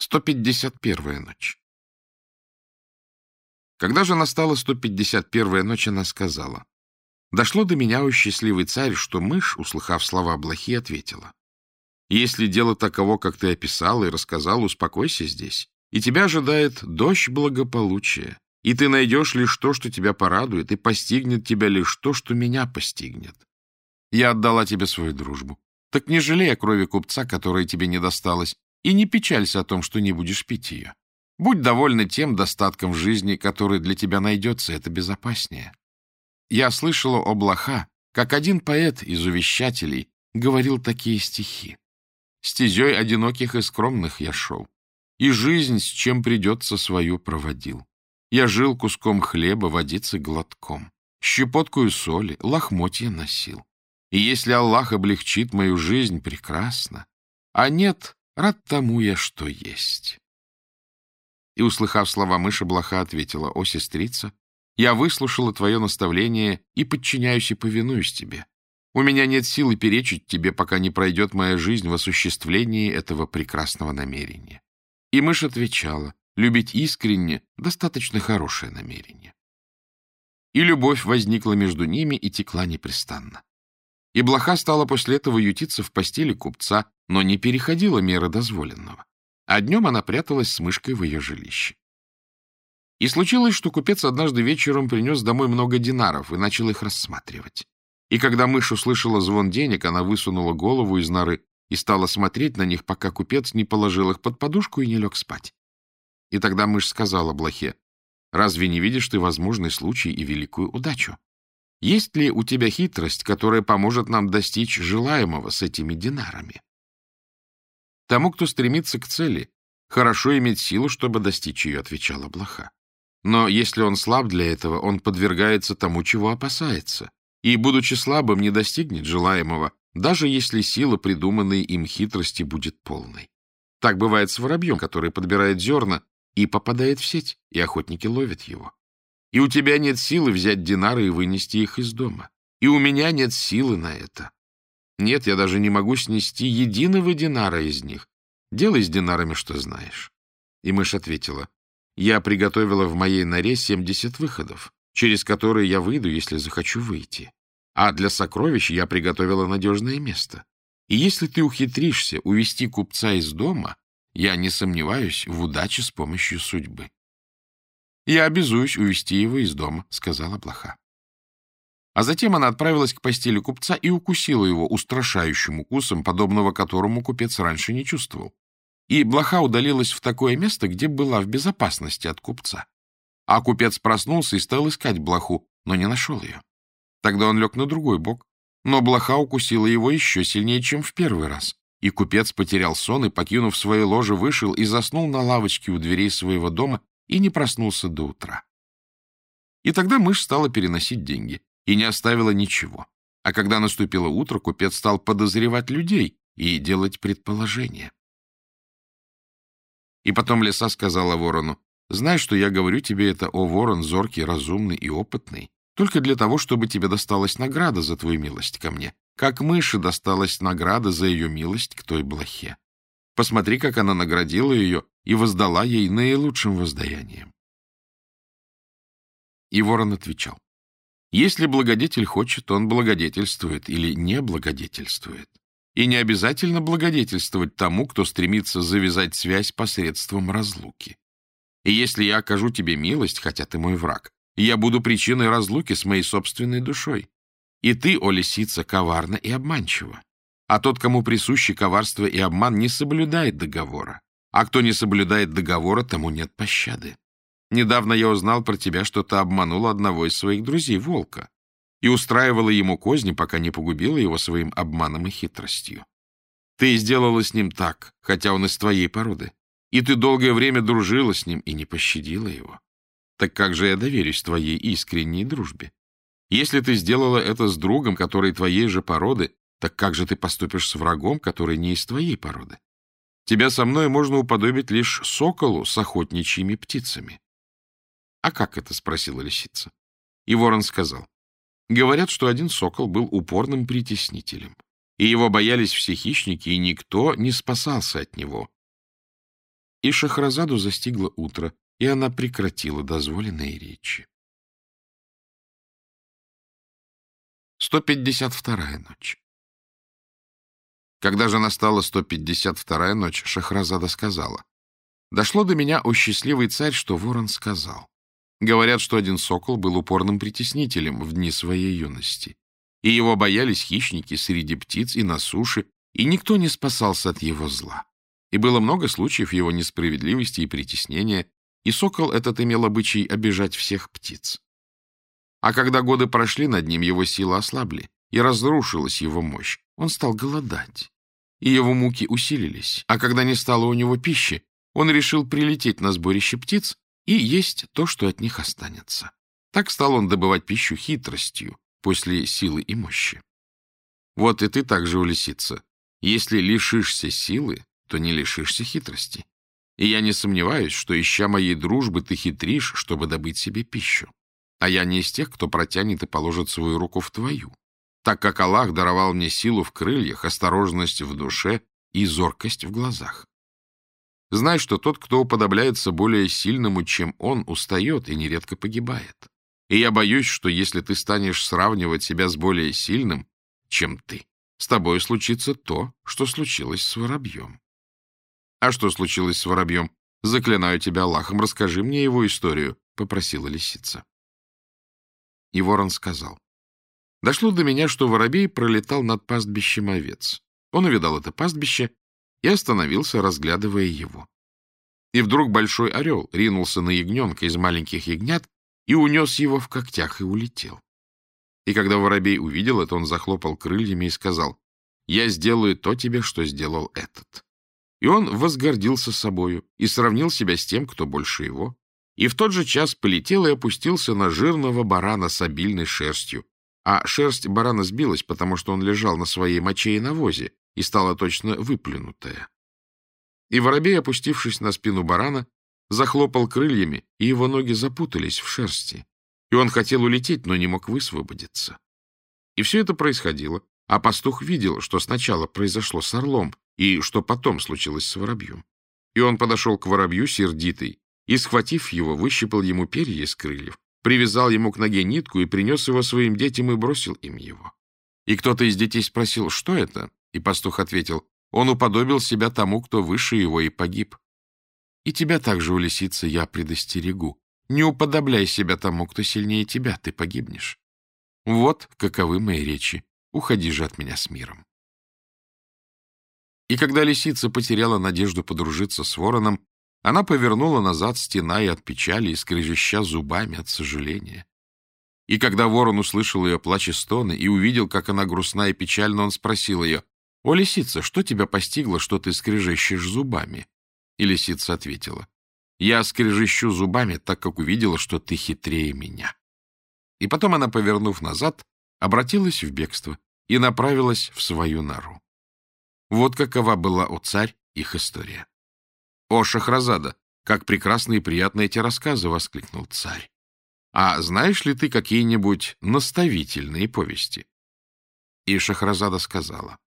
151-я ночь. Когда же настала 151-я ночь, она сказала, «Дошло до меня, о счастливый царь, что мышь, услыхав слова блохи, ответила, «Если дело таково, как ты описал и рассказал, успокойся здесь, и тебя ожидает дождь благополучия, и ты найдешь лишь то, что тебя порадует, и постигнет тебя лишь то, что меня постигнет. Я отдала тебе свою дружбу. Так не жалей о крови купца, которая тебе не досталась, и не печалься о том, что не будешь пить ее. Будь довольна тем достатком в жизни, который для тебя найдется, это безопаснее. Я слышала о блоха, как один поэт из увещателей говорил такие стихи. Стезей одиноких и скромных я шел, и жизнь, с чем придется, свою проводил. Я жил куском хлеба, водицы глотком, щепоткую соли, лохмотья носил. И если Аллах облегчит мою жизнь, прекрасно. А нет, Рад тому я, что есть. И, услыхав слова мыши, блоха ответила, «О, сестрица, я выслушала твое наставление и подчиняюсь и повинуюсь тебе. У меня нет силы перечить тебе, пока не пройдет моя жизнь в осуществлении этого прекрасного намерения». И мышь отвечала, «Любить искренне — достаточно хорошее намерение». И любовь возникла между ними и текла непрестанно. И блоха стала после этого ютиться в постели купца, но не переходила меры дозволенного. А днем она пряталась с мышкой в ее жилище. И случилось, что купец однажды вечером принес домой много динаров и начал их рассматривать. И когда мышь услышала звон денег, она высунула голову из норы и стала смотреть на них, пока купец не положил их под подушку и не лег спать. И тогда мышь сказала блохе, «Разве не видишь ты возможный случай и великую удачу? Есть ли у тебя хитрость, которая поможет нам достичь желаемого с этими динарами? Тому, кто стремится к цели, хорошо иметь силу, чтобы достичь ее, отвечала блоха. Но если он слаб для этого, он подвергается тому, чего опасается, и, будучи слабым, не достигнет желаемого, даже если сила придуманной им хитрости будет полной. Так бывает с воробьем, который подбирает зерна и попадает в сеть, и охотники ловят его. И у тебя нет силы взять динары и вынести их из дома. И у меня нет силы на это. Нет, я даже не могу снести единого динара из них. Делай с динарами, что знаешь. И мышь ответила, я приготовила в моей норе 70 выходов, через которые я выйду, если захочу выйти. А для сокровищ я приготовила надежное место. И если ты ухитришься увести купца из дома, я не сомневаюсь в удаче с помощью судьбы. «Я обязуюсь увести его из дома», — сказала блоха. А затем она отправилась к постели купца и укусила его устрашающим укусом, подобного которому купец раньше не чувствовал. И блоха удалилась в такое место, где была в безопасности от купца. А купец проснулся и стал искать блоху, но не нашел ее. Тогда он лег на другой бок, но блоха укусила его еще сильнее, чем в первый раз. И купец потерял сон и, покинув свое ложе, вышел и заснул на лавочке у дверей своего дома, и не проснулся до утра. И тогда мышь стала переносить деньги и не оставила ничего. А когда наступило утро, купец стал подозревать людей и делать предположения. И потом лиса сказала ворону, «Знай, что я говорю тебе это, о ворон, зоркий, разумный и опытный, только для того, чтобы тебе досталась награда за твою милость ко мне, как мыши досталась награда за ее милость к той блохе. Посмотри, как она наградила ее и воздала ей наилучшим воздаянием. И ворон отвечал, если благодетель хочет, он благодетельствует или не благодетельствует. И не обязательно благодетельствовать тому, кто стремится завязать связь посредством разлуки. И если я окажу тебе милость, хотя ты мой враг, я буду причиной разлуки с моей собственной душой. И ты, о лисица, коварна и обманчива. А тот, кому присущи коварство и обман, не соблюдает договора. А кто не соблюдает договора, тому нет пощады. Недавно я узнал про тебя, что ты обманула одного из своих друзей, волка, и устраивала ему козни, пока не погубила его своим обманом и хитростью. Ты сделала с ним так, хотя он из твоей породы, и ты долгое время дружила с ним и не пощадила его. Так как же я доверюсь твоей искренней дружбе? Если ты сделала это с другом, который твоей же породы, так как же ты поступишь с врагом, который не из твоей породы? Тебя со мной можно уподобить лишь соколу с охотничьими птицами. — А как это? — спросила лисица. И ворон сказал. Говорят, что один сокол был упорным притеснителем, и его боялись все хищники, и никто не спасался от него. И Шахразаду застигло утро, и она прекратила дозволенные речи. 152-я ночь Когда же настала 152-я ночь, Шахразада сказала, «Дошло до меня, о счастливый царь, что ворон сказал. Говорят, что один сокол был упорным притеснителем в дни своей юности, и его боялись хищники среди птиц и на суше, и никто не спасался от его зла. И было много случаев его несправедливости и притеснения, и сокол этот имел обычай обижать всех птиц. А когда годы прошли, над ним его силы ослабли, и разрушилась его мощь. Он стал голодать, и его муки усилились. А когда не стало у него пищи, он решил прилететь на сборище птиц и есть то, что от них останется. Так стал он добывать пищу хитростью после силы и мощи. Вот и ты также, у лисица. Если лишишься силы, то не лишишься хитрости. И я не сомневаюсь, что, ища моей дружбы, ты хитришь, чтобы добыть себе пищу. А я не из тех, кто протянет и положит свою руку в твою, так как Аллах даровал мне силу в крыльях, осторожность в душе и зоркость в глазах. Знай, что тот, кто уподобляется более сильному, чем он, устает и нередко погибает. И я боюсь, что если ты станешь сравнивать себя с более сильным, чем ты, с тобой случится то, что случилось с воробьем. А что случилось с воробьем? Заклинаю тебя Аллахом, расскажи мне его историю, — попросила лисица. И ворон сказал. Дошло до меня, что воробей пролетал над пастбищем овец. Он увидал это пастбище и остановился, разглядывая его. И вдруг большой орел ринулся на ягненка из маленьких ягнят и унес его в когтях и улетел. И когда воробей увидел это, он захлопал крыльями и сказал, «Я сделаю то тебе, что сделал этот». И он возгордился собою и сравнил себя с тем, кто больше его, и в тот же час полетел и опустился на жирного барана с обильной шерстью. А шерсть барана сбилась, потому что он лежал на своей моче и навозе, и стала точно выплюнутая. И воробей, опустившись на спину барана, захлопал крыльями, и его ноги запутались в шерсти. И он хотел улететь, но не мог высвободиться. И все это происходило, а пастух видел, что сначала произошло с орлом, и что потом случилось с воробьем. И он подошел к воробью сердитый, и, схватив его, выщипал ему перья из крыльев, привязал ему к ноге нитку и принес его своим детям и бросил им его. И кто-то из детей спросил, что это? И пастух ответил, он уподобил себя тому, кто выше его, и погиб. И тебя также, у лисицы, я предостерегу. Не уподобляй себя тому, кто сильнее тебя, ты погибнешь. Вот каковы мои речи. Уходи же от меня с миром. И когда лисица потеряла надежду подружиться с вороном, она повернула назад, стеная от печали и зубами от сожаления. И когда ворон услышал ее плач и стоны и увидел, как она грустна и печальна, он спросил ее, «О, лисица, что тебя постигло, что ты скрежещешь зубами?» И лисица ответила, «Я скрежещу зубами, так как увидела, что ты хитрее меня». И потом она, повернув назад, обратилась в бегство и направилась в свою нору. Вот какова была у царь их история. «О, Шахразада, как прекрасны и приятны эти рассказы!» — воскликнул царь. «А знаешь ли ты какие-нибудь наставительные повести?» И Шахразада сказала.